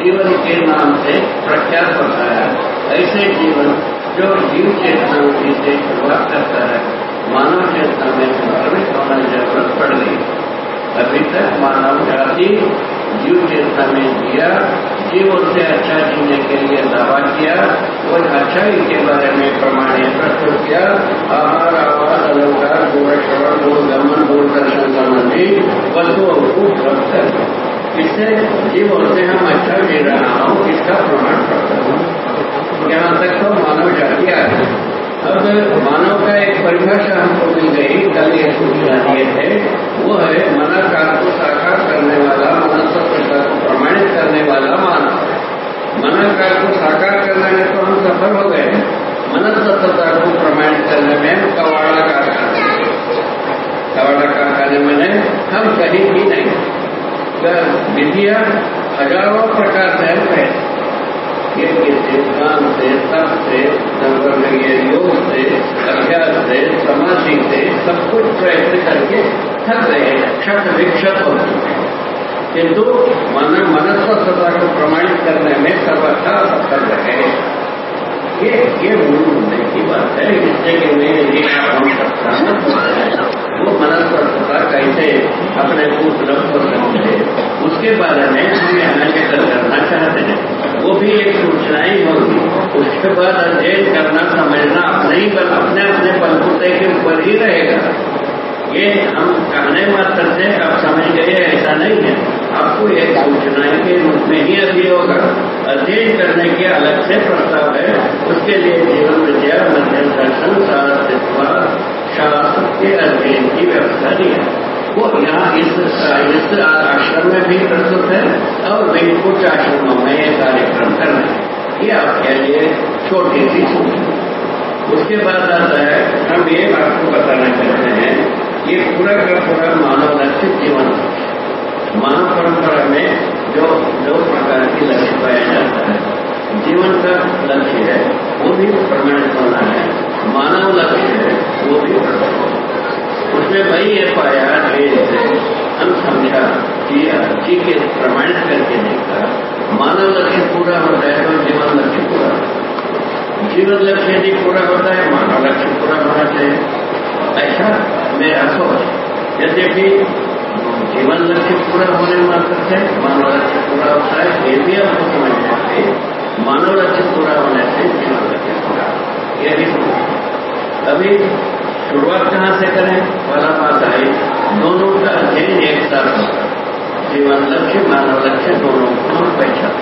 जीवन के नाम से प्रख्यात होता है ऐसे जीवन जो जीव चेतना से शुरुआत करता है मानव चेतना में संक्रमित होना ज़रूरत पड़ गई। अभी तक मानव जाति जीव चेतना में जिया जीवन से अच्छा जीने के लिए दावा किया, और अच्छाई के बारे में प्रमाणित प्रस्तुत किया। आहार, आवास, अलंकार गुणश्रवण गुणगमन दूरदर्शन संबंधी वस्तुओं को कर इससे जीवन से हम अच्छा जी रहा हूँ, इसका प्रमाण करता हूँ। यहाँ तक तो मानव जाति आ गई अब मानव का एक परिभाषा हमको मिल गई, कल ये सूचना दिए थे वो है मनाकार को साकार करने वाला मनसत्वता को प्रमाणित करने वाला मानव। मनाकार को साकार करने में तो हम सफल हो गए। मनसत्वता को प्रमाणित करने में कवाड़ा कारखाने कवाड़ा कारखाने मैंने हम कहीं भी नहीं। विधिया हज़ारों प्रकार से कहते यज्ञ से कान से तप से योग से अभ्यास से, समाधि से सब कुछ प्रयत्न करके थक रहे हैं। क्षत विक्षत हो चुके हैं। किंतु मन मनस्वस्थता को प्रमाणित करने में सर्वथा सफल रहे ये ये मूल मुद्दे की बात है। जिससे कि मैं ये हम सकता वो मनस्वस्थता कैसे अपने को उपलब्ध हो है उसके बारे में हम यहाँ लेकर करना चाहते हैं वो भी एक सूचना ही होगी उसके बाद अध्ययन करना, समझना, अपने ही बल अपने अपने बलबूते के ऊपर ही रहेगा। ये हम कहने मात्र से आप समझ गए, ऐसा नहीं है। आपको एक सूचना के रूप में ही अभी होगा। अध्ययन करने के अलग से प्रस्ताव है। उसके लिए जीवन विद्या मध्यम दर्शन शास्त्र शास्त्र के अध्ययन की व्यवस्था दी है। वो यहाँ इस इस आश्रम में भी प्रस्तुत है और वही कुछ आश्रमों में ये कार्यक्रम कर रहे हैं। ये आपके लिए छोटी सी उसके बाद आता है, हम ये आपको बताना चाहते हैं ये पूरा का पूरा मानव लक्षित जीवन, मानव परंपरा में जो दो प्रकार की लक्ष्य पाया जाता है। जीवन का लक्ष्य है, वो भी प्रमाणित होना है। मानव लक्ष्य है, वो भी उसमें वही ये पाया से हम समझा किया जी के प्रमाणित करके देखा मानव लक्ष्य पूरा होता है तो जीवन लक्ष्य पूरा जीवन लक्ष्य यदि पूरा होता है, मानव लक्ष्य पूरा होना चाहिए। ऐसा मेरा सोच यद्यपि जीवन लक्ष्य पूरा होने मात्र से मानव लक्ष्य पूरा होता है, ये भी आपको समझना चाहिए मानव लक्ष्य पूरा होने से जीवन लक्ष्य पूरा यही सोच अभी शुरुआत कहाँ से करें? वाला बात आई दोनों का अध्ययन एक साथ जीवन लक्ष्य, मानव लक्ष्य दोनों को हम पहचान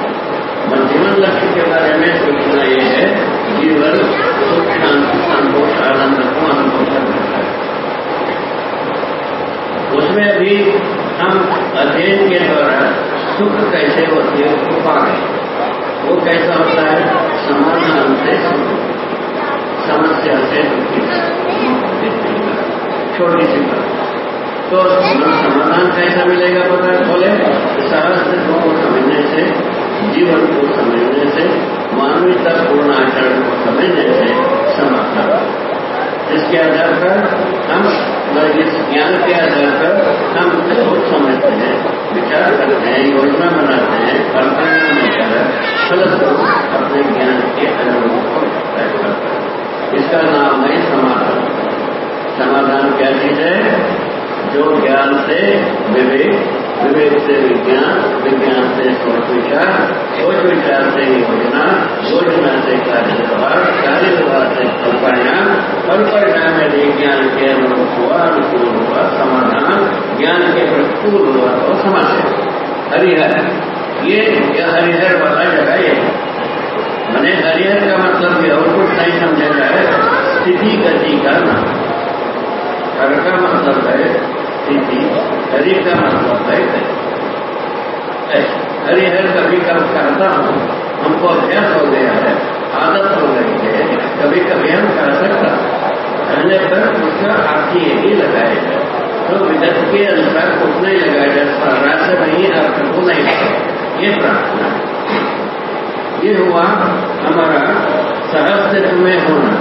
जीवन लक्ष्य के बारे में सोचना ये है जीवन सुख शांति संतोष आनंद को अनुभव करना है उसमें भी हम अध्ययन के द्वारा सुख कैसे होती है? उसको पा वो कैसा होता है? समाधान से समस्या से छोटी सी बात। तो समाधान कैसा मिलेगा पता बोले, सहस्त्र को समझने से, जीवन को समझने से, मानवीयता पूर्ण आचरण को समझने से समाधान। इसके आधार पर हम इस ज्ञान के आधार पर हम उसे सोच समझते हैं, विचार करते हैं, योजना बनाते हैं कल्पना मिलकर फलस्वरूप अपने ज्ञान के अनुभव को तय करते इसका नाम है समाधान। समाधान क्या चीज़ है? जो ज्ञान से विवेक विवेक से विज्ञान विज्ञान से सोच विचार सोच विचार से योजना योजना से कार्य व्यवहार से फल परिणाम फल परिणाम यदि ज्ञान के अनुरूप हुआ अनुकूल हुआ समाधान ज्ञान के प्रतिकूल हुआ तो समस्या हरिहर ये हरिहर वाला जगह ये मैंने हरिहर का मतलब ये और कुछ नहीं समझा जाए स्थिति गति का नाम। हर का मतलब है स्थिति हरि का मतलब है हरिहर कभी कब कहता हूँ हमको अभ्यास हो गया है आदत हो गई है कभी कभी हम कर सकता कहने पर उसका अर्थ यही लगाएगा तो विगत के अनुसार कुछ नहीं लगाया जाए से नहीं अर्थ को नहीं ये प्रार्थना ये हुआ हमारा सहस्त्र में होना,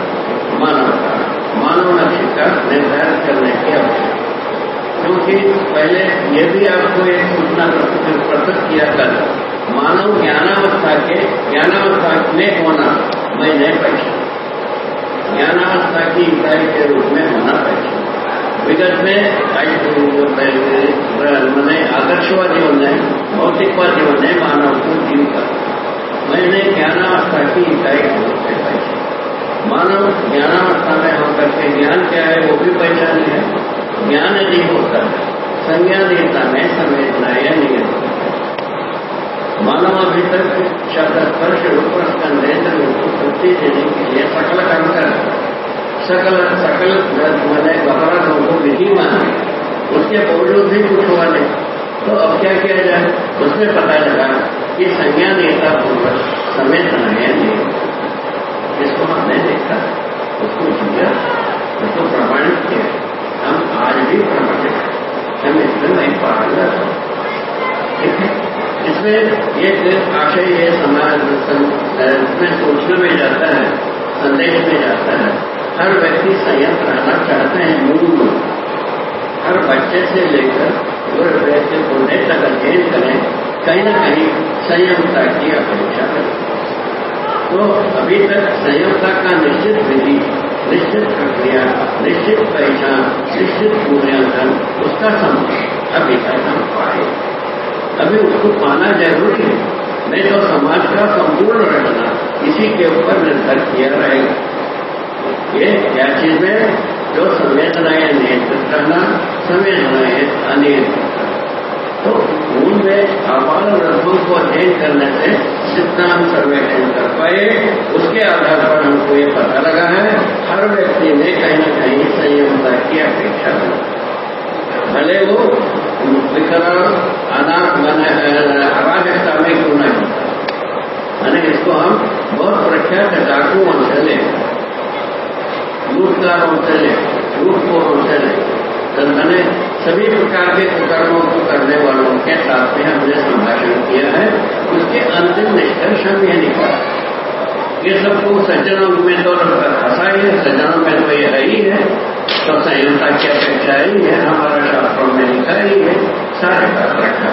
मानव का, मानव लक्ष्य का निर्धारण करने की आवश्यकता। क्योंकि पहले ये भी आपको एक सूचना प्रस्तुत किया कल मानव ज्ञानावस्था के ज्ञानावस्था में होना, मैं नहीं पहचान ज्ञानावस्था की इकाई के रूप में होना पहचान विगत में मैंने आदर्शवादी होने, भौतिकवादी होने मानव को जीव कर मैंने ज्ञानावस्था की इकाई के रूप में पहचान मानव ज्ञानावस्था में होकर के ज्ञान क्या है, वो भी पहचानी है। ज्ञान नहीं होता। संज्ञा देता में संवेदना या नियम मानव अभी तक शब्द स्पर्श रूप स्कंदेन्द्र को तृप्ति देने के लिए सकल कर्म कर सकल सकल मैंने अपराधों को विधि माने उसके बावजूद भी कुछ हुआ नहीं तो अब क्या किया जाए? उसमें पता लगा कि संज्ञा देता पूर्वक संवेदना या नियम जिसको हमने देखा उसको जिया उसको प्रमाणित किया हम आज भी प्रमाणित हम इसमें नहीं पारंगत ठीक है इसमें एक आशय ये समाज में सोचने में जाता है, संदेश में जाता है। हर व्यक्ति संयम रहना चाहते हैं, मूल हर बच्चे से लेकर बुरे व्यक्ति बुढ़े तक अध्ययन करें, कहीं ना कहीं संयमता की अपेक्षा करें। तो अभी तक संयमता का निश्चित विधि, निश्चित प्रक्रिया, निश्चित पहचान, निश्चित मूल्यांकन, उसका समझ अभी तक हम पाए। अभी उसको पाना ज़रूरी है। नहीं तो समाज का संपूर्ण रहना इसी के ऊपर निर्भर किया रहेगा। ये क्या चीज़ है? जो संवेदनाएँ नियंत्रित करना, संवेदनाएँ अनियंत्रित करना। तो उनमें आपाल रथों को अध्ययन करने से जितना हम सर्वेक्षण कर पाए। उसके आधार पर हमको ये पता लगा है, हर व्यक्ति में कहीं ना कहीं संयमता की अपेक्षा है भले वो विकरण मन अराजकता में क्यों नहीं। मैंने इसको हम बहुत प्रख्यात डाकुओं से ले लूटकारों से ले लूटखोरों से ले तो मैंने सभी प्रकार के कुकर्मों को करने वालों के साथ में हमने संभाषण किया है। उसके अंतिम निष्कर्ष हम ये निकाला। ये सबको सज्जनों में तो फंसा ही है सज्जनों में तो ये है ही है। तो संयमता की अपेक्षा ही है हमारा शास्त्रों में लिखा ही है सारे बात रखा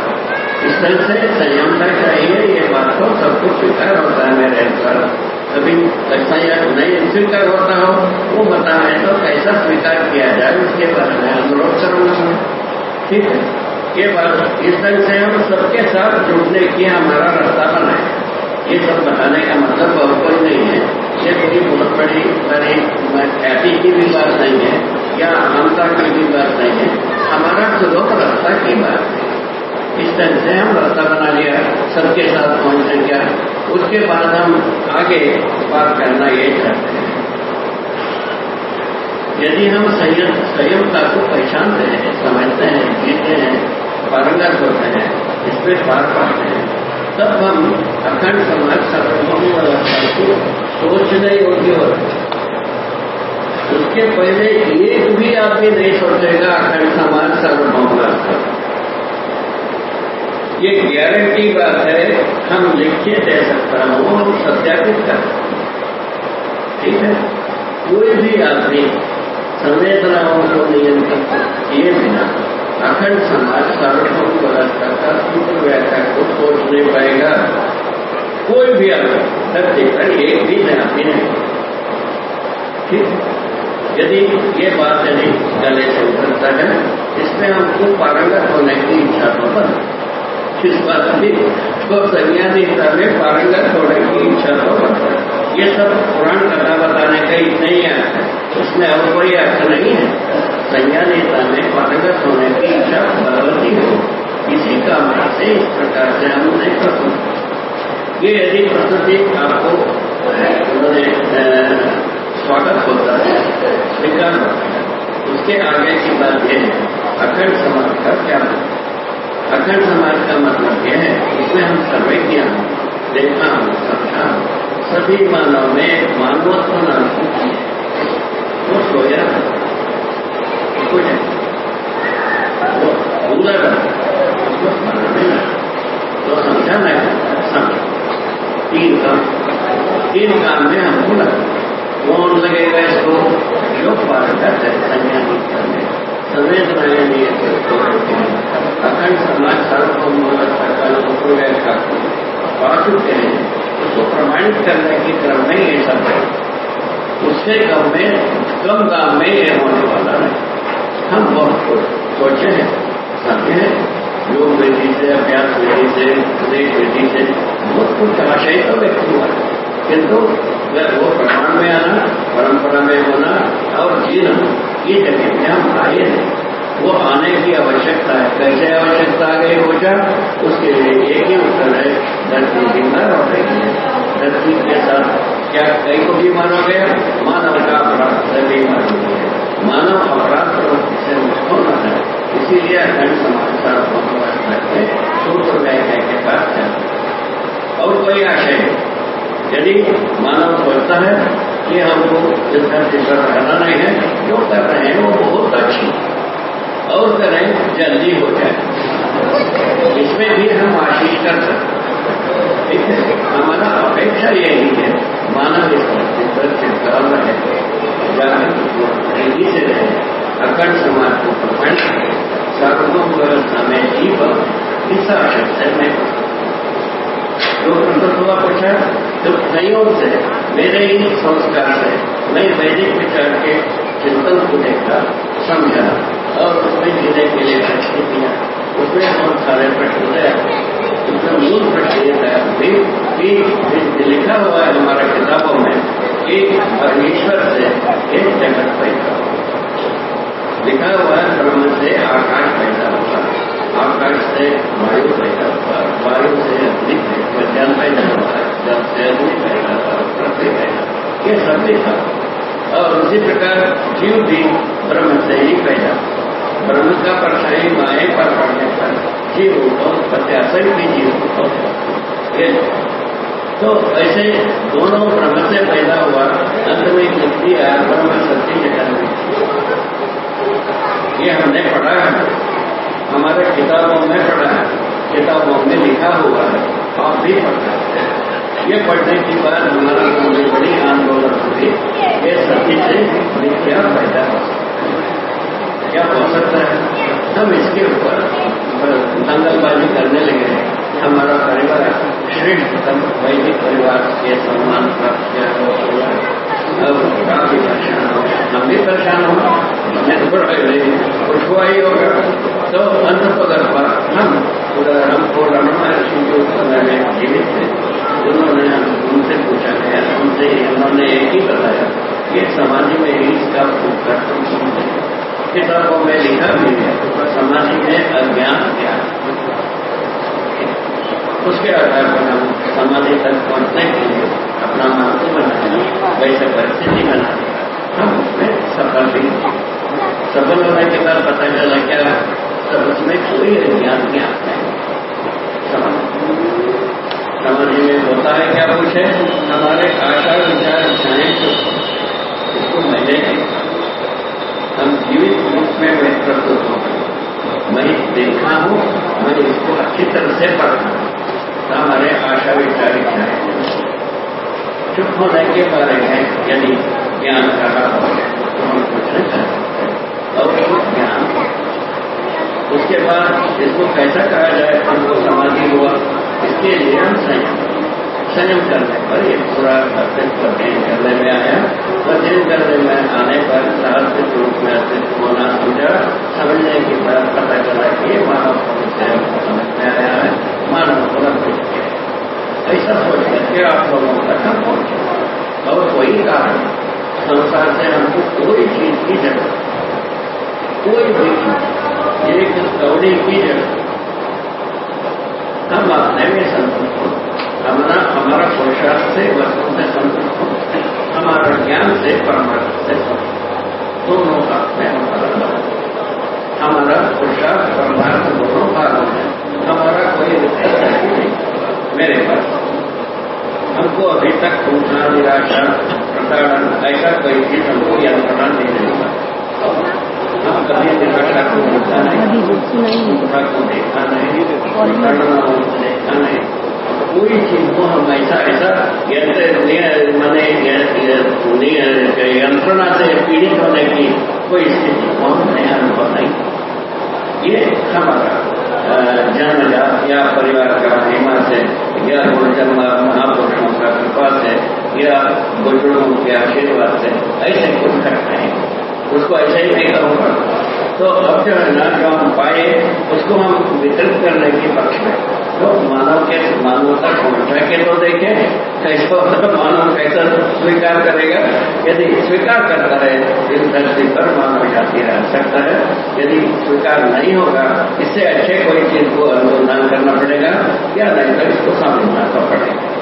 इस तरह से संयमता चाहिए ये बात को सबको स्वीकार होता है मेरे अनुसार कभी ऐसा या नहीं स्वीकार होता हो वो बताए तो कैसा स्वीकार किया जाए उसके बारे में अनुरोध करूँगा ठीक है ये बात इस तरह से हम सबके साथ जुड़ने की हमारा रास्ता बनाए ये सब बताने का मतलब और कोई नहीं है ये कोई बहुत बड़ी बड़ी ख्याति की भी बात नहीं है या आमता की भी बात नहीं है। हमारा सुलभ रास्ता की बात है। इस तरह से हम रास्ता बना लिया, सबके साथ पहुँच गया उसके बाद हम आगे बात करना ये चाहते हैं। यदि हम संयम, संयमता को पहचानते हैं, समझते हैं, जीते हैं, पारंगत होते हैं, इस पर पार पाते हैं, तब हम अखंड समाज सर्वभौम व्यवस्था को सोचने योग्य उसके पहले एक भी आदमी नहीं सोचेगा अखंड समाज सर्वभौम व्यवस्था ये गारंटी बात है, हम लिख के दे सकता हूँ हम सत्यापित कर। ठीक है? कोई भी आदमी संवेदनाओं को नियंत्रित किए बिना अखंड समाज सार्वभौम व्यवस्था का सूत्र व्याख्या को सोच नहीं पाएगा। कोई भी आदमी पर एक भी नहीं। ठीक? यदि ये बात यदि गले से उतरता है, इसमें हमको पारंगत होने की इच्छा तो बन इस बात की तो संज्ञानिकता में पारंगत होने की इच्छा तो बनता है ये सब पुराण कथा बताने का ही नहीं है। उसमें और कोई अर्थ नहीं है। संज्ञानिकता में पारंगत होने की इच्छा बलवती हो इसी कारण से इस प्रकार से हम नहीं प्रस्तुत ये यदि प्रस्तुति आपको उन्होंने स्वागत होता है स्वीकार होता है। उसके आगे की बात यह है, अखंड समाज का क्या मतलब? अखंड समाज का मतलब यह है, इसमें हम सर्वे किया देखा समझा सभी मानव में मानवत्व नाम की वो सोया कुछ वो पूरा उसको स्मरण में तो समझा नहीं समझ तीन काम। तीन काम में हमको लगा कौन लगेगा इसको जो पारंगत है संज्ञा करने संवेदनाएँ लिए अखंड समाज सर्वभौम सकल व्याख्या चुके हैं उसको प्रमाणित करने के क्रम में ये सब है उससे कम में कम दाम में ये होने वाला है हम बहुत सोचे हैं समझे हैं योग विधि से, अभ्यास विधि से उपदेश विधि से, बहुत कुछ आशय तो व्यक्त हुआ किंतु जब वो प्रमाण में आना, परंपरा में होना, और जीना ये जगह में आए नहीं वो आने की आवश्यकता है। कैसे आवश्यकता आ गई पूछा उसके लिए एक ही उत्तर है, धरती बीमार हो रही है धरती के साथ क्या कई को भी माना गया? मानव का अपराध से बीमार हो गया। मानव अपराध प्रवृत्ति से मुक्त होना है? इसीलिए अखंड समाचार में सूत्र व्याख्या के पास और कोई आशय? यदि मानव सोचता है कि हमको धरती पर रहना नहीं है, जो कर रहे हैं वो बहुत अच्छी और करें जल्दी हो जाए। इसमें भी हम आशीष कर सकते ठीक है? हमारा अपेक्षा यही है, मानव इस पर चिंताल रहे तेज़ी से रहे अखंड समाज को करे। सार्वभौम व्यवस्था में जीवन इस आशय से मैं जो प्रकट हुआ पूछा जो संयोग से, मेरे ही संस्कार से मैं वैदिक विचार के चिंतन को देखा समझा और उसमें जीने के लिए प्रश्न किया। उसमें बहुत सारे प्रश्न तैयार उसमें मूल प्रश्न ये लिखा हुआ है हमारे किताबों में कि परमेश्वर से एक जगत पैदा लिखा हुआ है ब्रह्म से आकाश पैदा हुआ आकाश से वायु पैदा हुआ वायु से ये सब लिखा और उसी प्रकार जीव भी ब्रह्म से ही पैदा ब्रह्म का परछाई माए पर पड़ने पर जीव को प्रत्याशन भी जीव ये तो ऐसे दोनों ब्रह्म से पैदा हुआ अंत में मुक्ति आया ब्रह्म सत्य जगत ये हमने पढ़ा है। हमारे किताबों में पढ़ा है। किताबों में लिखा हुआ है। आप भी पढ़ा है। ये पढ़ने के बाद हमारा मुझे बड़ी आंदोलन हुई। ये सती से क्या फ़ायदा हो क्या हो सकता है? हम इसके ऊपर दंगलबाजी करने लगे हमारा परिवार श्रेष्ठतम वैदिक परिवार के सम्मान प्राप्त किया हुआ अब काफ़ी परेशान हो हम भी परेशान हो तो ही तो हम हमको रमण महर्षि के समय में जीवित थे उन्होंने उनसे पूछा गया उनसे उन्होंने एक ही बताया कि समाधि में ही इसका उत्तर किताबों में लिखा भी है समाधि में अज्ञान क्या उसके आधार पर हम समाधि तक पहुँचने के लिए अपना मार्ग बनाए वैसे परिस्थिति बनाए हम उसमें सफल भी सफल होने के बाद पता चला क्या सब उसमें कोई ज्ञान नहीं आता है। समाधि में होता है क्या कुछ है? हमारे आचार विचार इच्छाएँ इसको मैंने हम जीवित रूप में मैं प्रस्तुत हूँ मैं देखा हूँ मैं इसको अच्छी तरह से पढ़ा हूँ। हमारे आशा विचार इच्छाएँ चुप होने के बारे में यदि ज्ञान कहा हो तो हम कुछ नहीं और कुछ ज्ञान उसके बाद इसको कैसा कहा जाए हमको समाधि हुआ। इसके लिए हम संयम संयम करने पर, ये पूरा अस्तित्व अध्ययन करने में आया। अध्ययन करने में आने पर साहसिक रूप में अस्तित्व होना समझा। समझने के बाद पता चला कि मानव को समझ में आया है। मानव उपलब्ध ऐसा सोच करके आप लोगों तक हम पहुँचे और वही कारण संसार से हमको कोई चीज़ की ज़रूरत कोई भी एक कौड़ी की जगह हम अपने में संतुष्ट हो। हमारा हमारा पुरुषार्थ से, वस्तु से संतुष्ट हो। हमारा ज्ञान से, परमार्थ से संतुष्ट दोनों का में हमारा हमारा पुरुषार्थ परमार्थ दोनों भागों में हमारा कोई नहीं? मेरे पास। हमको अभी तक पूछना, निराशा, प्रताड़न, ऐसा कोई चीज़ हमको यंत्रणा नहीं देगा कभी निराशा को देखा नहीं दुखा नहीं देखा नहीं कोई चीज़ को हम ऐसा ऐसा मैंने यंत्रणा से पीड़ित होने की कोई स्थिति को हम नहीं अनुभव नहीं ये हमारा जन्म या परिवार का महिमा से, या गुरुजन महापुरुषों का कृपा से, या बुज़ुर्गों के आशीर्वाद से, ऐसे कुछ घटना है। उसको ऐसे ही नहीं करूँगा। तो अब जो है ना, जो हम पाए उसको हम वितरित करने के पक्ष में तो मानव के मानव तक पहुँचा के तो देखें कैसा मानव कैसा स्वीकार करेगा? यदि स्वीकार करता है, इस धरती पर मानव जाति रह सकता है। यदि स्वीकार नहीं होगा, इससे अच्छे कोई चीज़ को अनुसंधान करना पड़ेगा, या नहीं तो इसको समझना तो पड़ेगा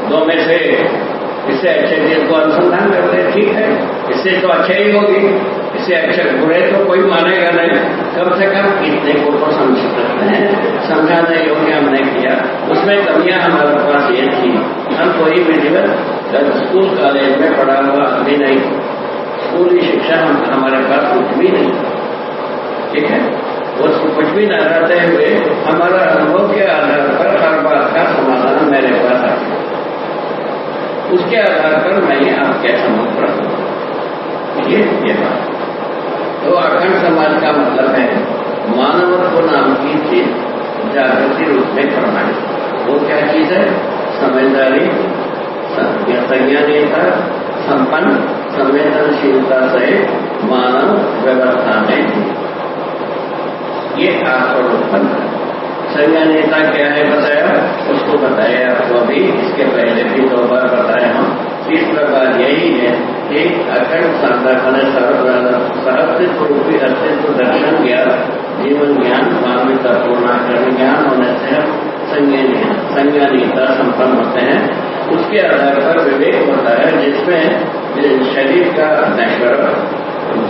दो में से इससे अच्छे चीज़ को अनुसंधान करते हैं, ठीक है? इससे तो अच्छे ही होगी। इससे अच्छे बुरे तो कोई मानेगा नहीं। कम से कम इतने को तो समझ सकते हैं। समझाने योग्य हमने किया। उसमें कमियाँ हमारे पास ये थी। हम कोई भी जीवन स्कूल कॉलेज में पढ़ा हुआ अभी नहीं। स्कूली शिक्षा हम, हमारे पास कुछ भी नहीं। ठीक है? वो कुछ भी न रहते हुए हमारा अनुभव के आधार पर हर बात का समाधान मेरे पास आ गया उसके आधार पर मैं आपके समझ रखूँगा ये ये बात। तो अखंड समाज का मतलब है मानवत्व नाम की चीज़ जागृति रूप में प्रमाणित। वो क्या चीज़ है? समझदारी संज्ञानीयता संपन्न, संवेदनशीलता से मानव व्यवस्था में ये आकर उत्पन्न संज्ञानीयता क्या है बताया? उसको बताया आपको अभी, इसके पहले भी दो बार बताया हम इस प्रकार यही है कि अखंड संरक्षण सहस्तित्व रूपी अस्तित्व दर्शन ज्ञान, जीवन ज्ञान मानवीयता पूर्णाकरण ज्ञान होने से हम संज्ञानीयता संपन्न होते हैं। उसके आधार पर विवेक होता है, जिसमें शरीर का नश्वर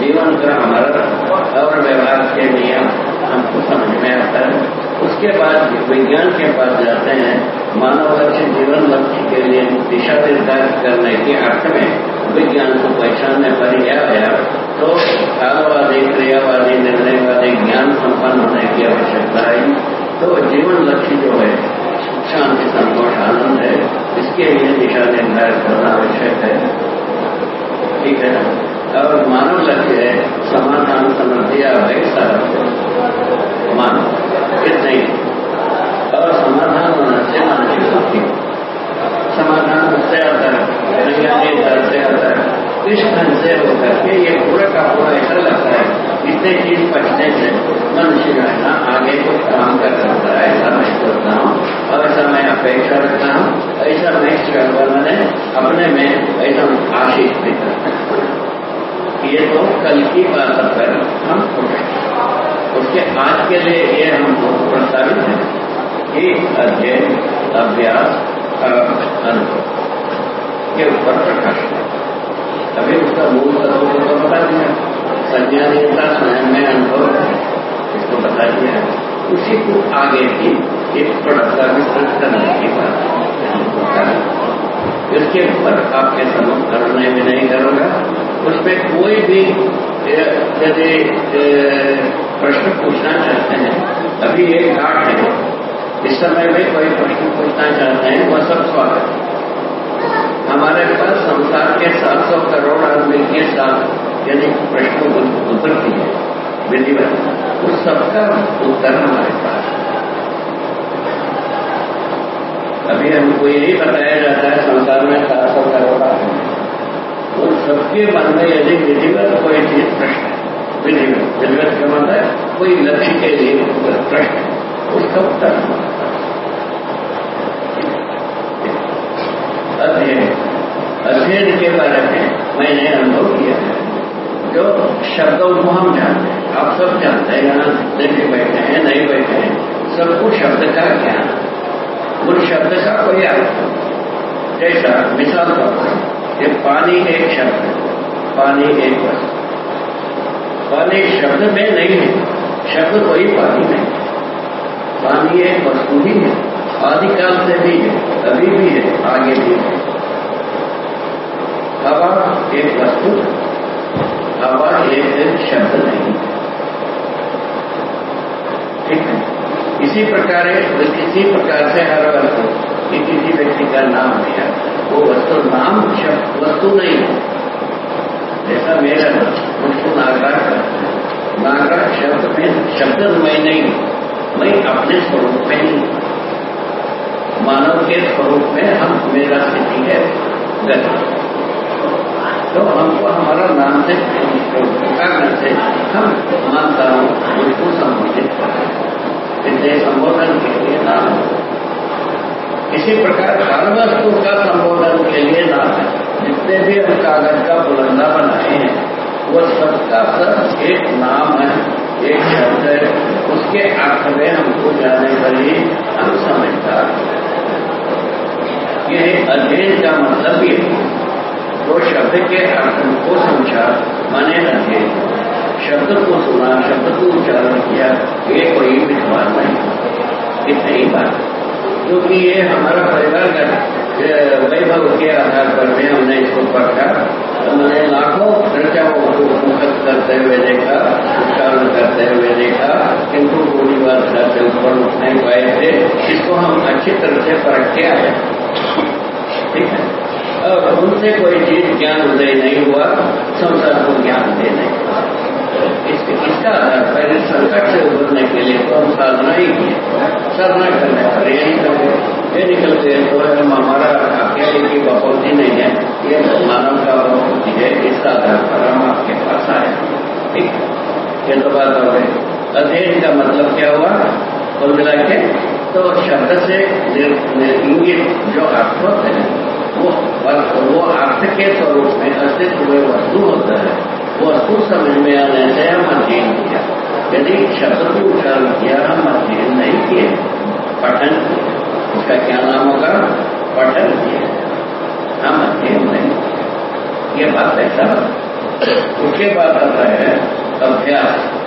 जीवन का हमारा और व्यवहार के नियम हमको समझ में आता है। उसके बाद विज्ञान के पास जाते हैं मानव लक्ष्य जीवन लक्ष्य के लिए दिशा निर्धारित करने के अर्थ में विज्ञान को पहचानने पर यह आया तो कालवादी, क्रियावादी, निर्णयवादी, ज्ञान संपन्न होने की आवश्यकता है। तो जीवन लक्ष्य जो है, शांति, संतोष, आनंद है, इसके लिए दिशा निर्धारित करना आवश्यक है। ठीक है? और मानव लक्ष्य है, समाधान, समृद्धि अभय सारा मानव इतना ही और समाधान होना से मानसिक मुक्ति समाधान उससे आता है दर से आता है इस ढंग से होकर के ये पूरा का पूरा ऐसा लगता है इतने चीज़ बचने से मनुष्य जो है ना आगे कुछ काम कर सकता है ऐसा मैं सोचता हूँ और ऐसा मैं अपेक्षा रखता हूँ ऐसा नेक्स्ट मैंने अपने में ऐसा आशीष भी करता हूँ ये तो कल की बात पर हम उसके आज के लिए ये हमको प्रस्तावित है कि अध्ययन अभ्यास अनुभव के ऊपर प्रकाश अभी उसका मूल तत्व को तो बता दिया संज्ञानीयता स्वयं में अनुभव है इसको बता दिया उसी को आगे की एक थोड़ा विस्तृत करने की बात इसके ऊपर आपके समूह करने में नहीं करूँगा उसमें कोई भी यदि प्रश्न पूछना चाहते हैं अभी एक घाट है इस समय में कोई प्रश्न पूछना चाहते हैं वह सब स्वागत हमारे पास संसार के 700 करोड़ आदमी के साथ यदि प्रश्न उतरती है विधिवत उस सबका उत्तर हमारे पास अभी हमको यही बताया जाता है संसार में 700 करोड़ आदमी उन सबके मन में यदि विधिवत कोई चीज़ प्रश्न है विधिवत विधिवत का मतलब है कोई लक्ष्य के लिए प्रश्न उसका उत्तर। अध्ययन अध्ययन के बारे में मैंने अनुभव किया है। जो शब्दों को हम जानते हैं, आप सब जानते हैं, यहाँ देखे बैठे हैं, नहीं बैठे हैं, सबको शब्द का ज्ञान। उन शब्द का कोई अर्थ जैसा मिसाल तौर पर, ये पानी एक शब्द है, पानी एक वस्तु। पानी शब्द में नहीं है। शब्द कोई पानी नहीं पानी एक वस्तु ही है। आदिकाल से भी है, अभी भी है, आगे भी है। हवा एक वस्तु, हवा एक शब्द नहीं। ठीक है? इसी प्रकार इसी प्रकार से हर वस्तु कि किसी व्यक्ति का नाम दिया वो वस्तु नाम शब्द, वस्तु नहीं है। जैसा मेरा नाम मुझको नागराज करता है। नागराज शब्द में शब्दमय नहीं, मैं अपने स्वरूप में ही मानव के स्वरूप में हम मेरा स्थिति है गति तो हमको हमारा नाम से पुकारने से हम मानता हूँ उसको संबोधित करें इसलिए संबोधन के लिए नाम इसी प्रकार हर वस्तु का संबोधन के लिए नाम है। जितने भी हम कागज़ का बुलंदा बनाए हैं वो सबका सब एक नाम है, एक शब्द है, उसके अर्थ में हमको जाने पर ही। हम समझदार यह अध्ययन का मतलब ये वो शब्द के अर्थ को समझा, माने अध्ययन। शब्द को सुना, शब्द को उच्चारण किया, ये कोई विद्वान नहीं। इतनी बात। क्योंकि ये हमारा परिवार का वैभव के आधार पर भी हमने इसको पढ़ा। तो मैंने लाखों रचाओं को मुखत करते हुए देखा उच्चारण करते हुए देखा किंतु गोली बात ऊपर उठ नहीं पाए थे। इसको हम अच्छी तरह से परख के आए। ठीक है? और उनसे कोई चीज़ ज्ञान उदय नहीं हुआ संसार को ज्ञान दे नहीं इस, इसका आधार पहले संकट से उभरने के लिए तो हम साधना ही किए साधना करने पर ये निकल गए ये निकलते गए तो हम हमारा अकेले की बपौती नहीं है। ये मानव का बपौती है, इसका आधार पर हम आपके पास आए ठीक? ये तो बात हो। गई अध्ययन का मतलब क्या हुआ? कुल मिला के तो शब्द से इंगित जो अर्थ होते हैं, वो वो अर्थ के स्वरूप में अस्तित्व में वस्तु होता है। वो वस्तु समझ में आने से हम अध्ययन किया। यदि शब्द को उच्चारण किया, हम अध्ययन नहीं किए, पठन किए उसका क्या नाम होगा? पठन किए हम अध्ययन नहीं ये बात है। ऐसा उसके बाद आता है, अभ्यास।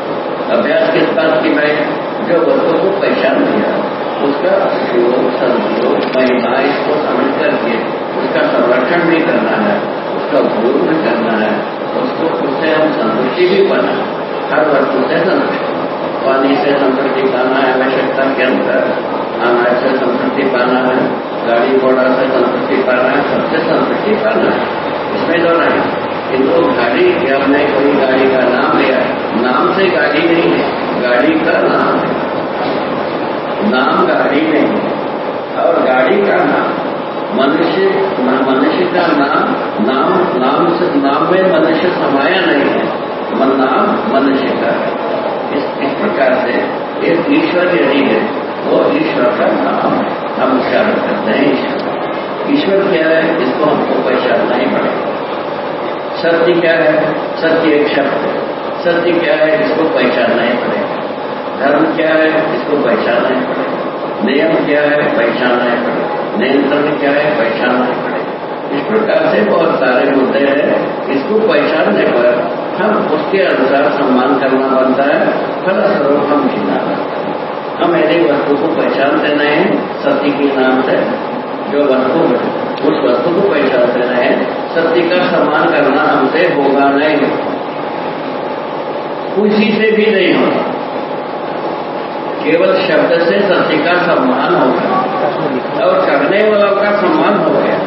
अभ्यास किस बात की मैं जो वस्तु को पहचान दिया उसका योग संयोग महिमा इसको समझ करके उसका संरक्षण भी करना है, उसका उपयोग भी करना है, उसको उससे हम संतुष्टि भी पाना, हर वस्तु से संतुष्टि। पानी से संतुष्टि पाना है आवश्यकता के अंदर। अनाज से संतुष्टि पाना है गाड़ी घोड़ा से संतुष्टि पाना है सबसे संतुष्टि पाना है इसमें तो नहीं किंतु गाड़ी हमने कोई गाड़ी का नाम लिया है नाम से गाड़ी नहीं है गाड़ी का नाम है नाम गाड़ी नहीं है और गाड़ी का नाम मनुष्य मनुष्य का नाम नाम नाम से नाम में मनुष्य समाया नहीं है मन नाम मनुष्य का है इस, इस प्रकार से एक ईश्वर यही है वो ईश्वर का नाम है हम उच्चारण करते हैं ईश्वर ईश्वर क्या है इसको हमको पहचानना ही पड़ेगा सत्य क्या है सत्य एक शब्द है सत्य क्या है इसको पहचानना ही पड़ेगा धर्म क्या है इसको पहचानना ही पड़ेगा नियम क्या है पहचानना ही पड़ेगा नियंत्रण क्या है पहचानना ही पड़ेगा इस प्रकार से बहुत सारे मुद्दे हैं इसको पहचानने पर हम उसके अनुसार सम्मान करना बनता है फलस्वरूप हम जीना बनता है हम यदि वस्तु को पहचानते नहीं सत्य के नाम से जो वस्तु है उस वस्तु को पहचानते नहीं सत्य का सम्मान करना हमसे होगा नहीं। किसी से भी नहीं होगा। केवल शब्द से सत्य का सम्मान होगा और करने वालों का सम्मान हो गया।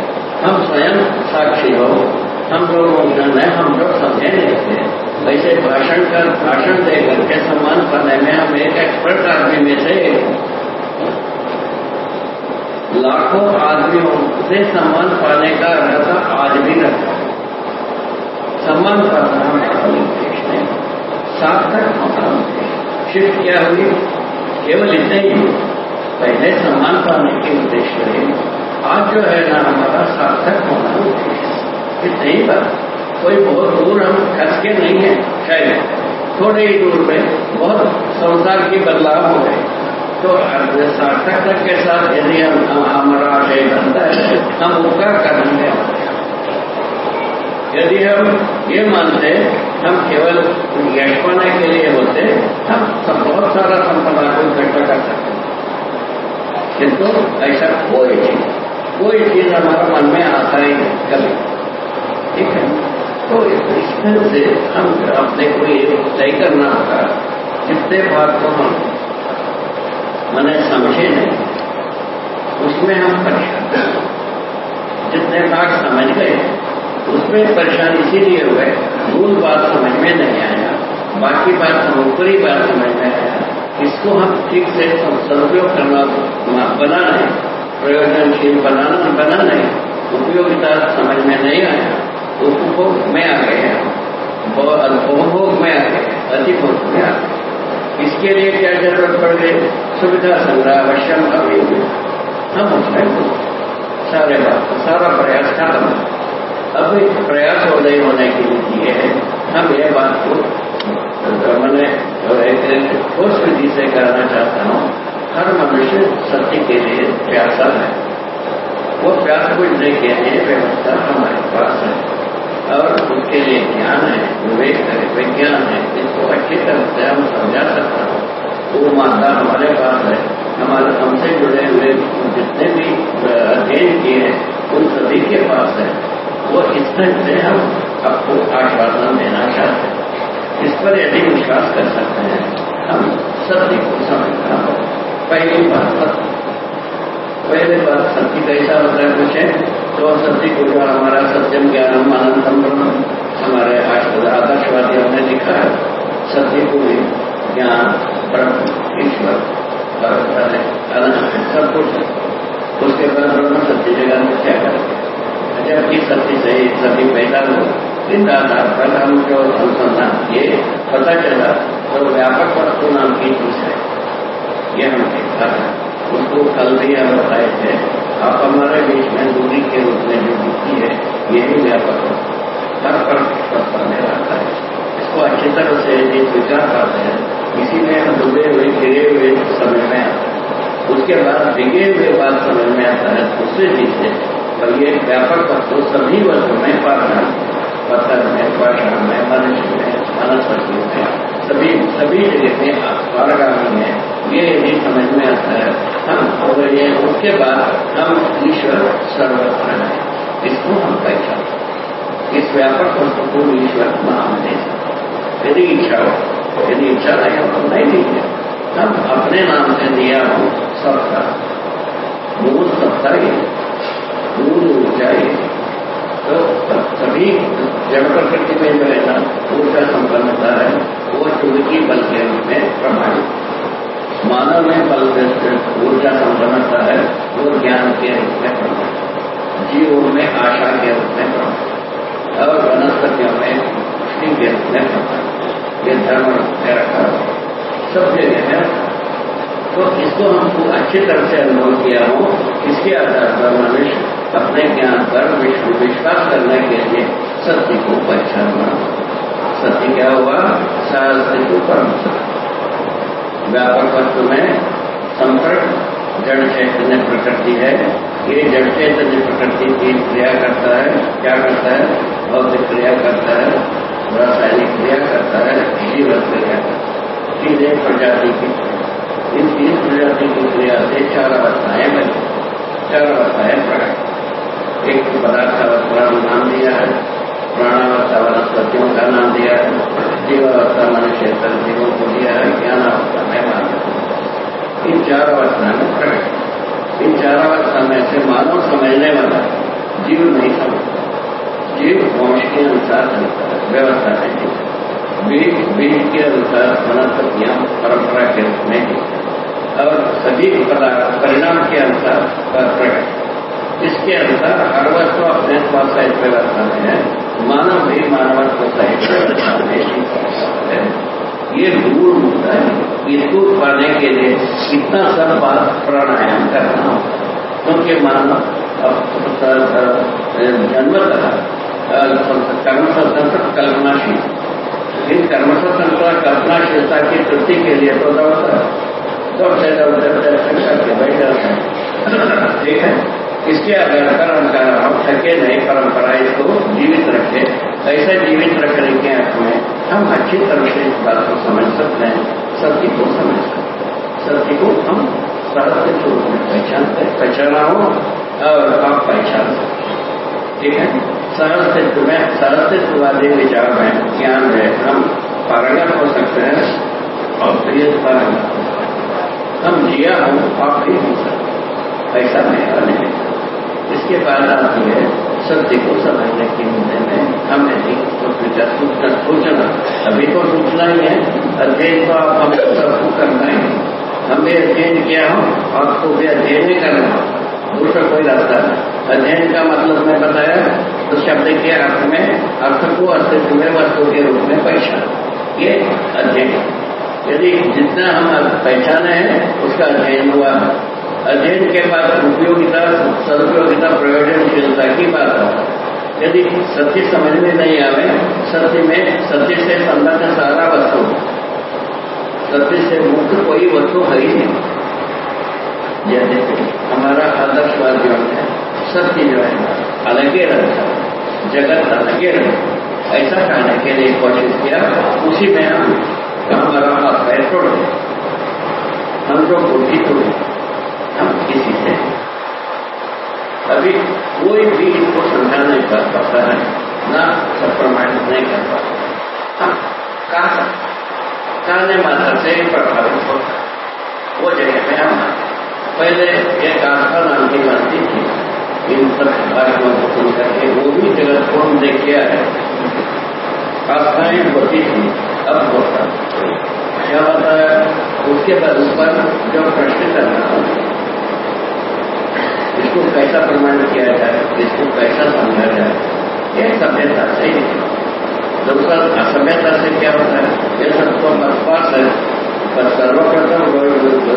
हम स्वयं साक्षी हो। हम लोग हैं हम लोग समझे नहीं थे। वैसे भाषण कर भाषण दे करके सम्मान करने में हम एक एक्सपर्ट आदमी में से लाखों आदमियों से सम्मान पाने का अर्थ आज भी रखा सम्मान पाना हमारा उद्देश्य सार्थक हमारा उद्देश्य शिफ्ट क्या हुई? केवल इतने ही पहले सम्मान पाने के उद्देश्य है आज जो है ना हमारा सार्थक होना इतनी ही बात कोई बहुत दूर हम खस के नहीं है शायद थोड़े ही दूर में बहुत संसार की बदलाव हो गए तो सार्थकता के साथ यदि हम हमारा आशय बनता है, हम उपकार करेंगे यदि हम ये मानते, हम केवल यश पाने के लिए होते, हम सब बहुत सारा संपदा को इकट्ठा कर सकते किंतु ऐसा कोई चीज़ कोई चीज़ हमारा मन में आता ही कभी। ठीक है। तो इसमें से हम अपने को ये तय करना होगा जितने भाग को हम मैंने समझे नहीं, उसमें हम परेशान जितने भाग समझ गए, उसमें परेशान इसीलिए हुए, मूल बात समझ में नहीं आया, बाकी बात ऊपरी बात समझ में आया, इसको हम ठीक से सदुपयोग करना बना है प्रयोजनशील बनाना, बना है उपयोगिता समझ में नहीं आया। उपभोग में आ गए हैं उपभोग में आ गए अतिभोग में आ गए इसके लिए क्या ज़रूरत पड़ गई सुविधा संग्रह अवश्यम अभी हम उसमें सारे बात सारा प्रयास खत्म अब प्रयास उदय होने के लिए है हम यह बात को मैंने ठोस विधि से करना चाहता हूँ हर मनुष्य सत्य के लिए प्यासा है वो प्यास के लिए व्यवस्था हमारे पास है और उसके लिए ज्ञान है, विवेक है, विज्ञान है, इसको अच्छी तरह से हम समझा सकता हूँ। वो माता हमारे पास है। हमारे हमसे जुड़े हुए जितने भी अध्ययन किए हैं, उन सभी के पास है। वो इस तरह से हम आपको आश्वासन देना चाहते हैं। इस पर यदि विश्वास कर सकते हैं, हम सभी को समझना हो पहली बात पहले बात सत्य कैसा होता है पूछे? तो सत्य को जो हमारा सत्यम ज्ञानम अनंतम ब्रह्म, हमारे आदर्शवादियों ने लिखा है सत्य को भी ज्ञान, ब्रह्म, ईश्वर सब कुछ उसके बाद ब्रह्म सत्य जगह में क्या करेंगे जबकि सत्य सही सत्य पैदा हो इन आधार पर हम जो अनुसंधान ये पता चला और व्यापक वस्तु नाम की चीज़ है यह हम देखा है। उसको कल हम बताए थे। आप हमारे बीच में दूरी के रूप में जो दिखती है, यही व्यापक हर पर में रहता है। इसको अच्छी तरह से यदि स्वीकार पाते हैं। इसीलिए हम डूबे हुए, गिरे हुए समझ में आता है। उसके बाद बिगे हुए बात समझ में आता है। दूसरी चीज़ से और ये व्यापक वस्तु सभी वस्तु में पाठा पत्थर में भाषा में, मनुष्य में वनस्पति में, सभी सभी जगह में पारगामी है। ये यदि समझ में आता है। हम और ये उसके बाद हम ईश्वर सर्वत्र है इसको हम पहचान इस व्यापक वस्तु को ईश्वर सकते यदि इच्छा हो, यदि इच्छा नहीं हो तो नहीं दीजिए हम अपने नाम से दिया हो, सबका। मूल सबका ही मूल ऊंचाई तो सभी जड़ प्रकृति में जो है ना, ऊर्जा संपन्नता है, वो चुड़की बल के रूप में प्रमाणित। मानव में बल ऊर्जा संपन्नता है, वो ज्ञान के रूप में प्रमाण जीवों में आशा के रूप में प्रमाण और वनस्पतियों में पुष्टि के रूप में प्रमाण ये धर्म में रखा सब जगह है। तो इसको हमको अच्छी तरह से अनुभव किया हो, इसके आधार पर मनुष्य अपने ज्ञान पर विश्व विश्वास करने के लिए सत्य को पहचानना सत्य क्या हुआ? सहस्त्र को परम व्यापक वस्तु में संपर्क, जड़ चैतन्य प्रकृति है। ये जड़ चैतन्य प्रकृति की क्रिया करता है। क्या करता है? भौतिक क्रिया करता है, रासायनिक क्रिया करता है, जीवन क्रिया तीन एक प्रजाति की। इन तीन प्रजाति की क्रिया से चार अवस्थाएँ बनी। चार अवस्थाएँ प्रकट। एक पदार्थ अवस्था नाम दिया है। प्राणावस्था वनस्पतियों का नाम दिया है। जीवावस्था मनुष्य जीवों को दिया है ज्ञान अवस्था में मान इन चार अवस्था में प्रकट इन चार अवस्था में से मानव समझने वाला जीव नहीं समझता जीव वंश के अनुसार है व्यवस्था नहीं बीज बीज के अनुसार वनस्पतियाँ परंपरा के रूप में और सभी पदार्थ परिणाम के अनुसार प्रकट इसके हर वस्तु अपने स्वास्थ्य व्यवस्था में है, मानव भी मानवत्व सहित व्यवस्था में है। ये मूल मुद्दा है इसको पाने के लिए कितना सब बात प्राणायाम करना होता है। क्योंकि मानव जन्मतः कर्म स्वतंत्र कल्पनाशील। इन कर्म स्वतंत्र कल्पनाशीलता की तृप्ति के लिए तो दौड़ता है। सबसे दौड़ दर्शन करके बैठ जाते हैं। ठीक है? इसके आधार पर हम हूँ थके नहीं, परंपरा इसको जीवित रखे। ऐसे जीवित रखने के अर्थ में हम अच्छी तरह से इस बात को समझ सकते हैं, सत्य को समझ सकते हैं। सत्य को हम सहत्य के रूप में पहचानते हैं। पहचाना हो और आप पहचान सकते ठीक है? सहस्तित्व में सहस्तित्ववादी विचार में ज्ञान में हम पारंगत हो सकते हैं। और प्रिय पारंगत हो सकते हैं हम जिया हो, आप भी हो सकते ऐसा नहीं इसके बाद आती है, सत्य को समझने के मुद्दे में हमें कुछ विचार सोचना सोचना अभी तो सूचना ही है, अध्ययन तो आप हमको सबको करना ही हम भी अध्ययन किया हो, आपको भी अध्ययन ही करना दूसरा कोई रास्ता नहीं। अध्ययन का मतलब मैं बताया तो शब्द के अर्थ में, अर्थ को अस्तित्व में, वस्तु के रूप में पहचान। ये अध्ययन। यदि जितना हम पहचाने हैं, उसका अध्ययन हुआ। अध्ययन के बाद उपयोगिता, सदुपयोगिता प्रयोजनशीलता की बात है। यदि सत्य समझ में नहीं आवे, सत्य में सत्य से संबंध सारा वस्तु, सत्य से मुक्त कोई वस्तु है ही नहीं। जैसे हमारा आदर्शवाद जो है, सत्य जो है, अलगे रहता जगत अलगे रहता ऐसा कहने के लिए कोशिश किया, उसी में हम हमारा पैर हम जो बुद्धि तोड़े हम किसी से अभी कोई भी इनको समझा नहीं कर पाता है ना सब प्रमाणित नहीं कर पाता। हम कहा कहने मात्र से प्रभावित होता वो जगह पे हम पहले एक आस्था नाम की बनती थी, इन सब कार्यक्रमों को सुन करके वो भी जगत को हम देखिए है। आस्थाएँ होती थी, अब होता क्या होता है, उसके बाद उस पर जो प्रश्न करना इसको कैसा प्रमाण किया जाए इसको कैसा समझा जाए, ये सभ्यता से ही दूसरा असभ्यता से क्या होता है? ये सबको बकवास है। पर सर्वप्रथम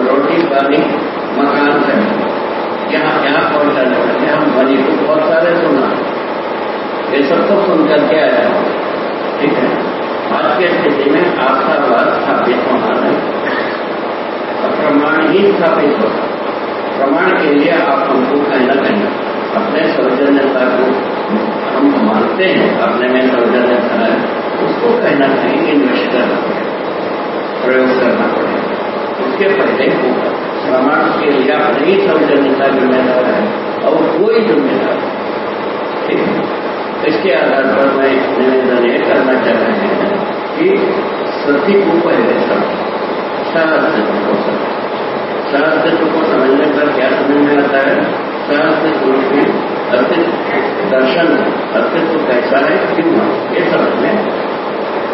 रोटी, पानी, मकान है। यहाँ यहाँ पहुँचाने वाले हम बनी को बहुत सारे सुना। ये सब तो सुनकर के आया ठीक है? आज की स्थिति में आस्थावाद स्थापित होना है। प्रमाण ही स्थापित होता प्रमाण के लिए आप हमको कहना ना कहीं अपने सौजन्यता को हम मानते हैं, अपने में सौजन्यता है, उसको कहीं ना कहीं इन्वेस्ट करना प्रयोग करना पड़ेगा। उसके पहले प्रमाण के लिए अपने सौजन्यता जिम्मेदार है और कोई जिम्मेदार ठीक है? इसके आधार पर मैं निवेदन ये करना चाह रहे हैं कि सती को पहले सब साहस हो सकता सहस्तित्व को समझने पर क्या समझ में आता है सहस्तित्व में अस्तित्व दर्शन अस्तित्व कैसा है क्यों है ये समझ में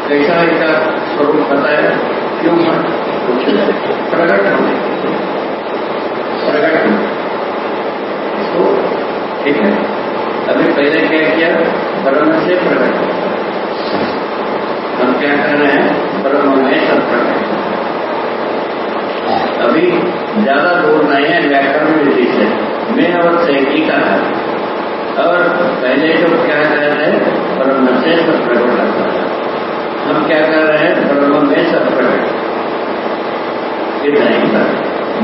कैसा है इसका स्वरूप पता है क्यों है कुछ प्रकट होने प्रकट होने इसको ठीक है। अभी पहले क्या किया ब्रह्म से प्रकट हम क्या कर रहे हैं ब्रह्म में सब प्रकट अभी ज़्यादा दूर नहीं है व्याकरण विधि से मैं और सैकी का है। और पहले जो क्या कह रहे हैं ब्रह्म से सब प्रकट करता है हम क्या कर रहे हैं ब्रह्म में सब प्रकट इतना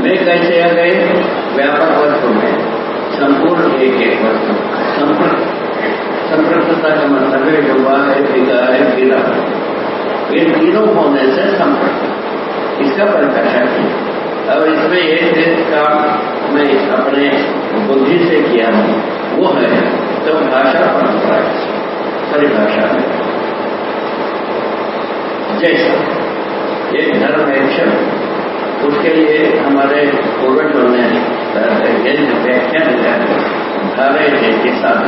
मैं कैसे आ गए? व्यापक वस्तु में। संपूर्ण एक एक वस्तु। संप्रक्तता का मतलब है डुबा है फिगा है गिरा ये तीनों होने से संपर्क इसका परिभाषा की अब इसमें एक चीज़ का मैं अपने बुद्धि से किया हूँ, वो है तो भाषा परंपरा। परिभाषा। है जैसा एक धर्म है शब्द उसके लिए हमारे पूर्वजों ने व्याख्या दिया धारे के साथ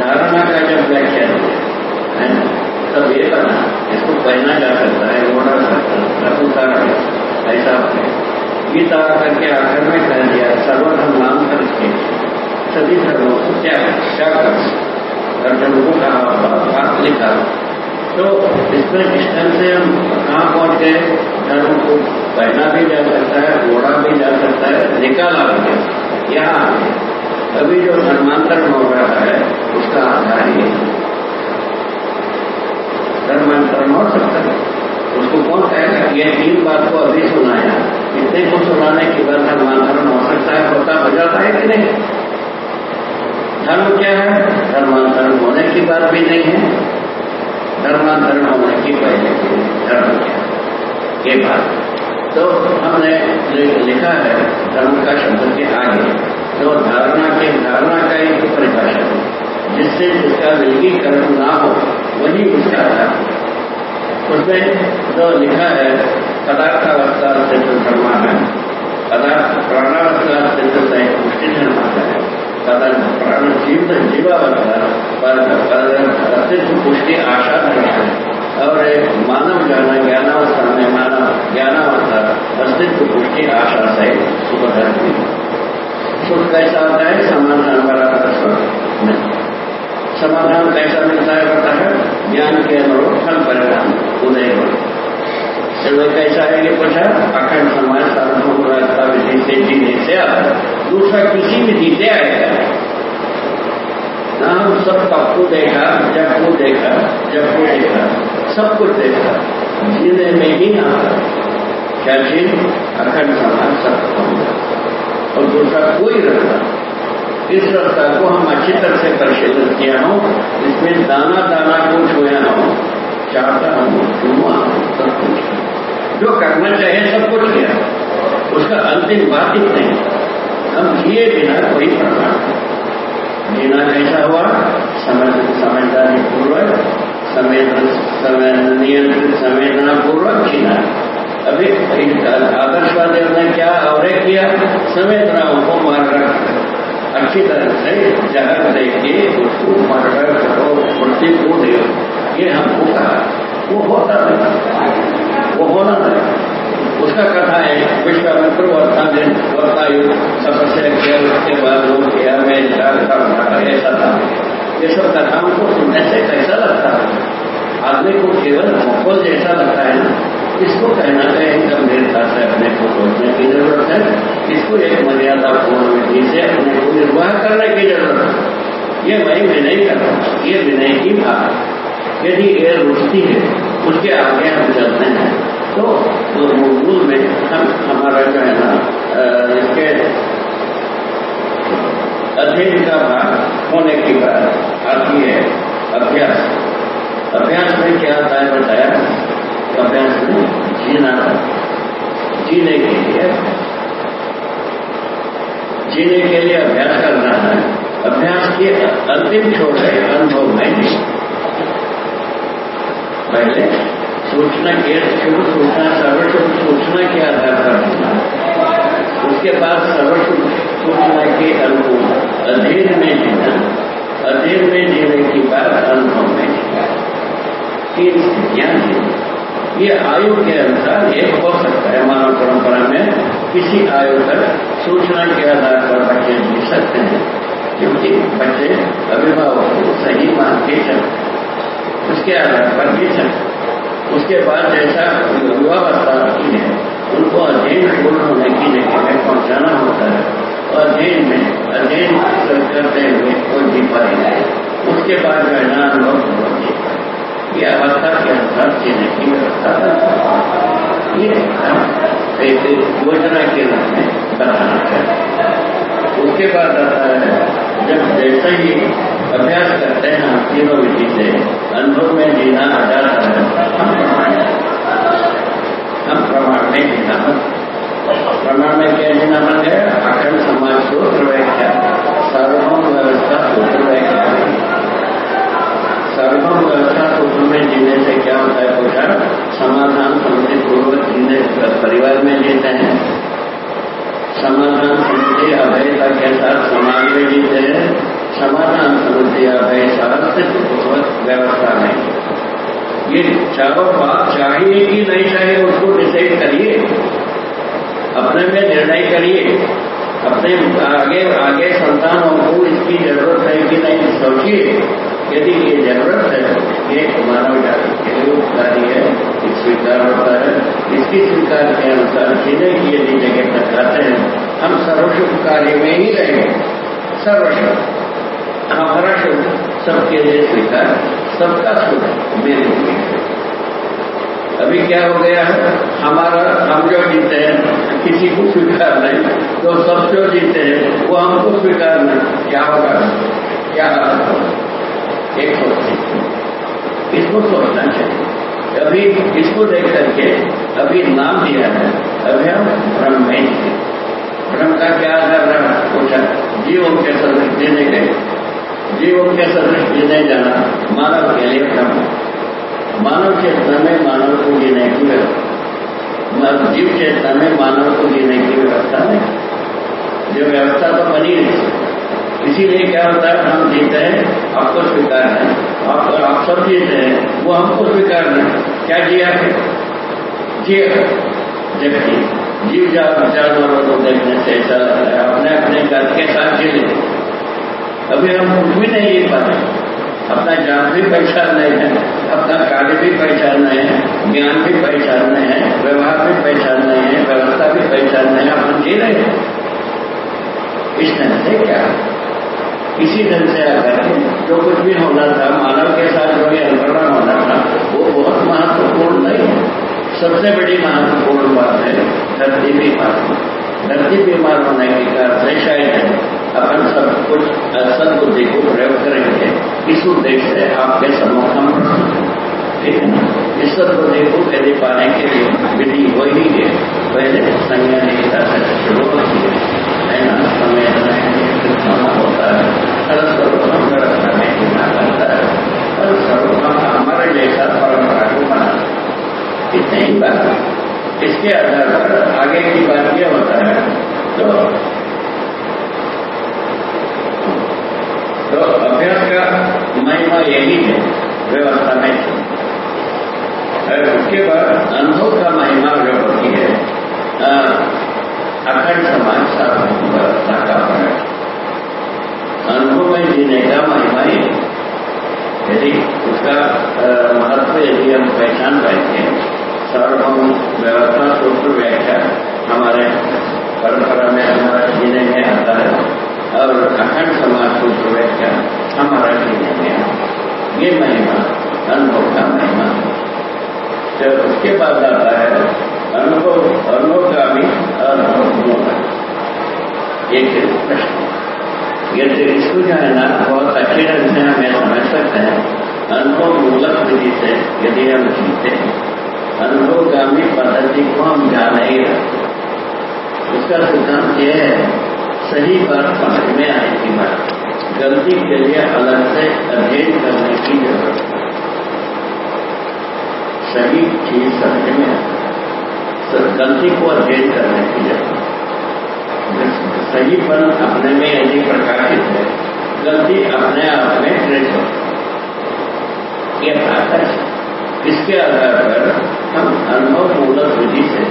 धारणा का जब व्याख्या है तब ये बना, इसको पहना जा सकता है ओढ़ा सकता है। उतारा ऐसा गीता करके आखिर में कह दिया, सर्वधर्म नाम करके। सभी धर्मों को क्या क्या कर अर्जुन को कहा लिखा। तो इसमें डिस्टेंस से हम कहाँ पहुँच गए? धर्म को पहना भी जा सकता है घोड़ा भी जा सकता है, निकाला भी जा सकता है अभी जो धर्मांतरण हो रहा है, उसका आधार ही धर्मांतरण हो। सकता है उसको कौन कहेगा ये तीन बात को अभी सुनाया। इतने को सुनाने के बाद धर्मांतरण हो सकता है होता हो जाता है कि नहीं? धर्म क्या है? धर्मांतरण होने की बात भी नहीं है। धर्मांतरण होने की पहले धर्म क्या ये बात। तो हमने लिखा है, धर्म का शब्द के आगे तो धारणा के, धारणा का एक परिभाषा है। जिससे जिसका विलगीकरण ना हो, वही उसका धर्म उसमें जो लिखा है पदार्थ अवस्था सिद्ध धर्म है पदार्थ प्राणावस्था सिद्ध पुष्टि धर्म है। प्राण जीव जीवावता पर अस्तित्व पुष्टि आशा नहीं है। और एक मानव जाना ज्ञानावस्था में मानव ज्ञानावस्था, अस्तित्व पुष्टि आशा से सुखधर्मी। सुख कैसा होता है? बराबर सुख नहीं समाधान कैसा मिलता है पता है? ज्ञान के अनुरूप फल परिणाम, उदय हो। चलो कैसा है ये पूछा? अखंड समाज साधनों व्यवस्था विधि से जीने से दूसरा किसी विधि से आएगा। ना हम सब पप्पू देखा, जब को देखा, जब को देखा, सब कुछ देखा। जीने में ही आता। क्या चीज़? अखंड समाज सब और दूसरा कोई रखता इस रास्ता को हम अच्छी तरह से परिशीलित किया हूँ इसमें दाना दाना को छोया हूँ, चाहता हूँ छुआ सब कुछ। जो करना चाहिए सब कुछ किया। उसका अंतिम बात ही नहीं। हम जिए बिना कोई प्रमाण जीना कैसा हुआ समझ समझदारी पूर्वक नियंत्रित संवेदना पूर्वक जीना अभी आदर्शवाद ने क्या और किया? संवेदनाओं को मार रख। अच्छी तरह से जहर देके उसको मार करो मूर्ति को दे ये हमको कहा वो होता नहीं वो होना नहीं उसका कथा है विश्वामित्र दिन वर्तायु तपस्या किया उसके बाद वो किया मैं ऐसा था ये सब कथाओं को सुनने से कैसा लगता है आदमी को केवल माहौल जैसा लगता है ना इसको कहना चाहिए गंभीरता से अपने को सोचने की ज़रूरत है। इसको एक मर्यादा पूर्ण विधि से अपने को निर्वाह करने की ज़रूरत है ये वही विनय करना ये विनय की भाग यदि ये रुचती है उसके आगे हम चलते हैं तो मूल में हम हमारा जो है ना इसके अध्ययन का भाग होने की बात आती है अभ्यास अभ्यास में क्या आता है बताया अभ्यास में जीना जीने के लिए जीने के लिए अभ्यास करना है। अभ्यास की अंतिम छोड़ है अनुभव में पहले सूचना के शुभ सूचना, सर्वशुभ सूचना के आधार पर उसके बाद सर्वशुभ सूचना के अनुकूल। अध्ययन में जीना अध्ययन में जीने की बात अनुभव में जीना तीन स्थितियाँ थी ये आयु के अनुसार एक हो सकता है मानव परंपरा में किसी आयु तक सूचना के आधार पर बच्चे जी सकते हैं, क्योंकि बच्चे अभिभावक को सही मान के चलते उसके आधार पर बेचन उसके बाद जैसा युवावस्था की है, उनको अध्ययन पूर्ण होने की जगह में पहुंचाना होता है, और अध्ययन में, अध्ययन करते हुए कोई भी पाएगा उसके बाद जो है ना अनुभव ये अवस्था के अनुसार जीने की एक योजना के रूप में बनाना चाहिए उसके बाद आता है, जब जैसे ही अभ्यास करते हैं हम तीनों विधि से अनुभव में जीना आ जाता है, हम प्रमाण हम प्रमाण में जीना प्रमाण में क्या जीना बन गया अखंड समाज सूत्र व्याख्या सार्वभौम व्यवस्था सूत्र व्याख्या सार्वभौम व्यवस्था सूत्र में जीने से क्या होता है पूछा समाधान समझे पूर्वक जीने परिवार में जीते हैं समाधान समझे अभयता के साथ समाज में जीते हैं समाधान समझिया वैसा पूर्वक व्यवस्था में ये चारों बात चाहिए कि नहीं चाहिए उसको डिसाइड करिए अपने में निर्णय करिए अपने, आगे आगे संतानों को इसकी ज़रूरत है कि नहीं सोचिए, यदि ये ज़रूरत है, ये मानव जाति के लिए उपकारी है स्वीकार होता है, इसकी स्वीकार के अनुसार जीने की यदि जगह तक जाते हैं, हम सर्वशुभ कार्य में ही रहेंगे। सर्वशुभ हमारा शुभ सबके लिए स्वीकार, सबका शुभ मेरे अभी क्या हो गया है? हमारा किसी को स्वीकार नहीं। जो जीते हैं, वो हमको स्वीकार नहीं। क्या होगा? क्या एक सोच। इसको सोचना चाहिए। अभी इसको देख करके अभी नाम दिया है। अभी हम ब्रह्म में ब्रह्म का क्या आधार रहा? पूछा। जीवों के सदस्य देने गए जीवन के सदृश जीने जाना। मानव के लिए भ्रम। मानव चेतना में मानव को जीने की व्यवस्था जीव चेतना में मानव को जीने की व्यवस्था नहीं। जो व्यवस्था तो बनी नहीं। इसीलिए क्या होता है, हम जीते हैं, आपको स्वीकार है। आप आप सब जीते हैं, वो हमको स्वीकार नहीं। क्या जिया फिर? जिए जबकि जीव जानवरों को देखने से ऐसा लगता है अपने अपने घर के साथ जी लेते अभी हम कुछ भी नहीं जी पाते। अपना जान भी पहचान नहीं है, अपना कार्य भी पहचान नहीं है, ज्ञान भी पहचान नहीं है, व्यवहार भी पहचान नहीं है, व्यवस्था भी पहचान नहीं है अपन जी रहे हैं। इस ढंग से क्या? इसी ढंग से आकर जो कुछ भी होना था, मानव के साथ जो भी अनुकरण होना था, वो बहुत महत्वपूर्ण नहीं है। सबसे बड़ी महत्वपूर्ण बात है, धरती बीमार। धरती बीमार होने के कारण शायद है अपन सब कुछ सदबुद्धि को प्रयोग करेंगे। इस उद्देश्य से आपके सम्मुख हम ठीक है इस सदबुद्धि को यदि पाने के लिए विधि वही है पहले संज्ञा निकिता से शुरू होती है। ना? समय होना होता है। सर्वप्रथम व्यवस्था में गिरना करता है हर सर्वप्रथम हमारे जैसा परंपरा को बनाना। इतने ही बात इसके आधार पर आगे की बात यह होता है तो तो अभ्यास का महिमा यही है व्यवस्था में और उसके बाद अनुभव का महिमा जो होती है अखंड समाज सार्वभौम व्यवस्था का अनुभव में जीने का महिमा ये यदि उसका महत्व यदि हम पहचान पाएँगे सार्वभौम व्यवस्था सूत्र व्याख्या हमारे परंपरा में हमारा जीने में आता है और अखंड समाज सूत्र व्याख्या हमारा जीने में ये महिमा अनुभव का महिमा जब उसके बाद आता है अनुभव अनुभवगामी अनुभव एक प्रश्न यदि इसको जो है ना बहुत अच्छे ढंग से हमें समझ सकते हैं अनुभव मूलक विधि से यदि हम जीते हैं अनुभवगामी पद्धति को हम जान ही रहे उसका सिद्धांत यह है सही बात समझ में आएगी बात। गलती के लिए अलग से अध्ययन करने की ज़रूरत। है सही चीज़ समझ में आती गलती को अध्ययन करने की ज़रूरत। सही पन अपने में यदि प्रकाशित है, गलती अपने आप में ट्रेस हो। यह आकर्ष इसके आधार पर हम अनुभव मूलक विधि से,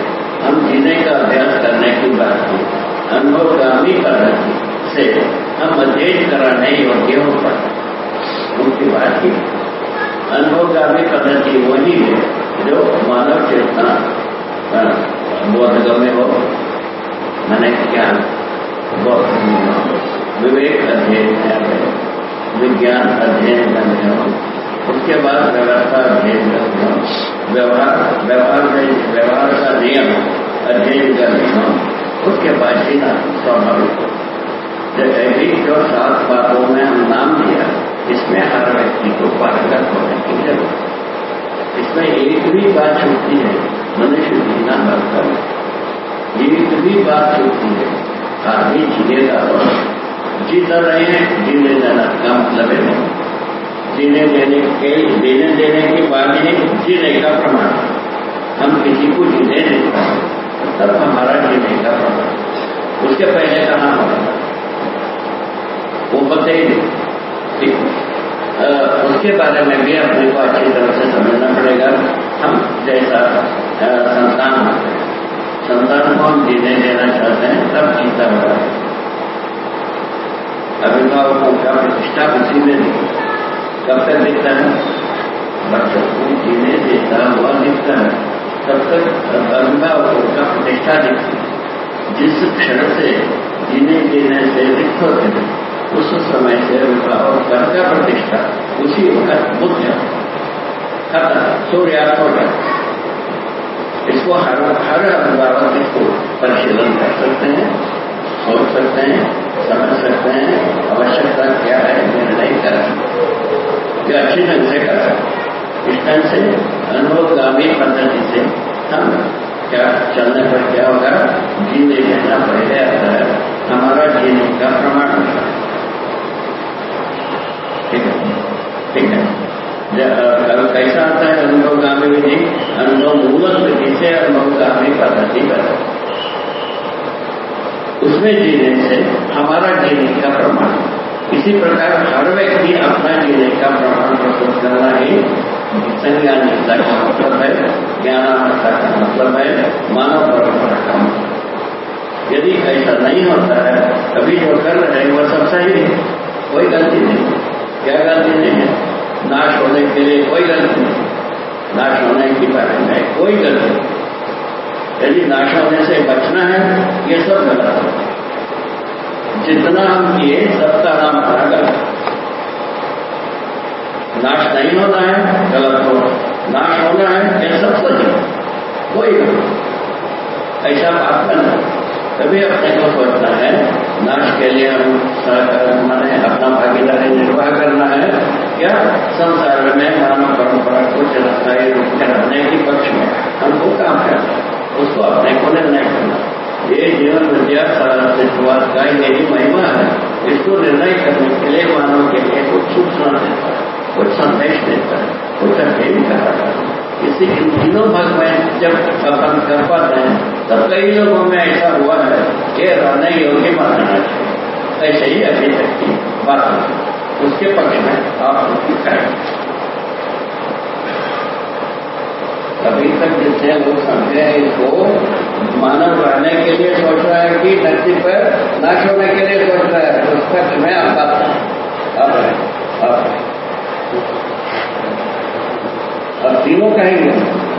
हम जीने का अभ्यास करने की बात की। अनुभवगामी पद्धति से हम अध्ययन कराने योग्य हो पाते उनकी बात की। अनुभवगामी पद्धति वही है जो मानव चेतना बोधगम्य हो, मैंने ज्ञान विवेक अध्ययन विज्ञान अध्ययन करने हो। उसके बाद व्यवस्था अध्ययन करते हो। व्यवहार व्यवहार में, व्यवहार का नियम अध्ययन करते हो। उसके बाद जीना स्वाभाविक। हो जैसे जो सात बातों में हम नाम दिया, इसमें हर व्यक्ति को पारंगत होने की ज़रूरत। इसमें एक भी बात छूटती है, मनुष्य जीना बरकर एक भी बात छूटती है, आदमी जीएगा तो जीता रहे हैं, जीने जाना का मतलब है नहीं। जीने देने के, देने देने के बाद ही जीने का प्रमाण। हम किसी को जीने देता तब हमारा जीने का प्रमाण उसके पहले कहा होगा वो पते ही ठीक। उसके बारे में भी अपने को अच्छी तरह से समझना पड़ेगा। हम जैसा संतान होते हैं। संतान को हम जीने देना चाहते हैं, तब जीता हुआ है अभिभावकों का प्रतिष्ठा उसी में नहीं। कब तक दिखता है? बच्चों को जीने देता हुआ दिखता है। तब तक अभिभावकों का प्रतिष्ठा दिखती जिस क्षण से जीने देने से रिक्त होते हैं, उस समय से अभिभावक घर का प्रतिष्ठा, उसी वक्त खत्म सूर्यास्त हो जाता इसको हर हर अभिभावक इसको परिशीलन कर सकते हैं, सोच सकते हैं, समझ सकते हैं, आवश्यकता क्या है, निर्णय कर सकते अच्छी ढंग से कर सकते इस ढंग से अनुभवगामी पद्धति से हम क्या चलने पर क्या होगा? जीने लेना पहले आता है हमारा जीने का प्रमाण होता है? ठीक है। ठीक है कैसा आता है अनुभवगामी विधि अनुभव मूलक विधि से अनुभवगामी पद्धति कर उसमें जीने से हमारा जीने का प्रमाण होता है इसी प्रकार हर व्यक्ति अपना जीने का प्रमाण प्रस्तुत करना ही? संज्ञान निष्ठा का मतलब है ज्ञानावस्था का मतलब है, मानव परंपरा का। मतलब यदि ऐसा नहीं होता है अभी जो कर रहे हैं वह सब सही है, कोई गलती नहीं। क्या गलती नहीं है? नाश होने के लिए कोई गलती नहीं। नाश होने की बारे में कोई गलती नहीं। यदि नाश होने से बचना है, ये सब गलत होता है। जितना हम किए, सबका नाम हमारा गलत नाश नहीं होना है, गलत हो। नाश होना है यह सब सच है। कोई ऐसा बात करना तभी अपने को सोचना है, नाश के लिए हम मैंने अपना भागीदारी निर्वाह करना है। क्या संसार में मानव परंपरा को चिरस्थायी रूप में रहने के पक्ष में? हमको काम करना है। उसको अपने को निर्णय करना ये जीवन विद्या सारा का यही महिमा है। इसको निर्णय करने के लिए मानव के लिए कुछ सूचना देता है, कुछ संदेश देता है, कुछ अध्ययन कराता है। इसी इन तीनों भाग में जब अपन कर पाते हैं, तब कई लोगों में ऐसा हुआ है कि रहने योग्य मानना चाहिए। ऐसे ही अभी तक की बात उसके पक्ष में आप करें। अभी तक जितने लोग समझे हैं इसको मानव रहने के लिए सोच रहा है कि धरती पर नाश होने के लिए सोच रहा है। तो उसका समय आप बात अब है। अब अब तीनों कहेंगे।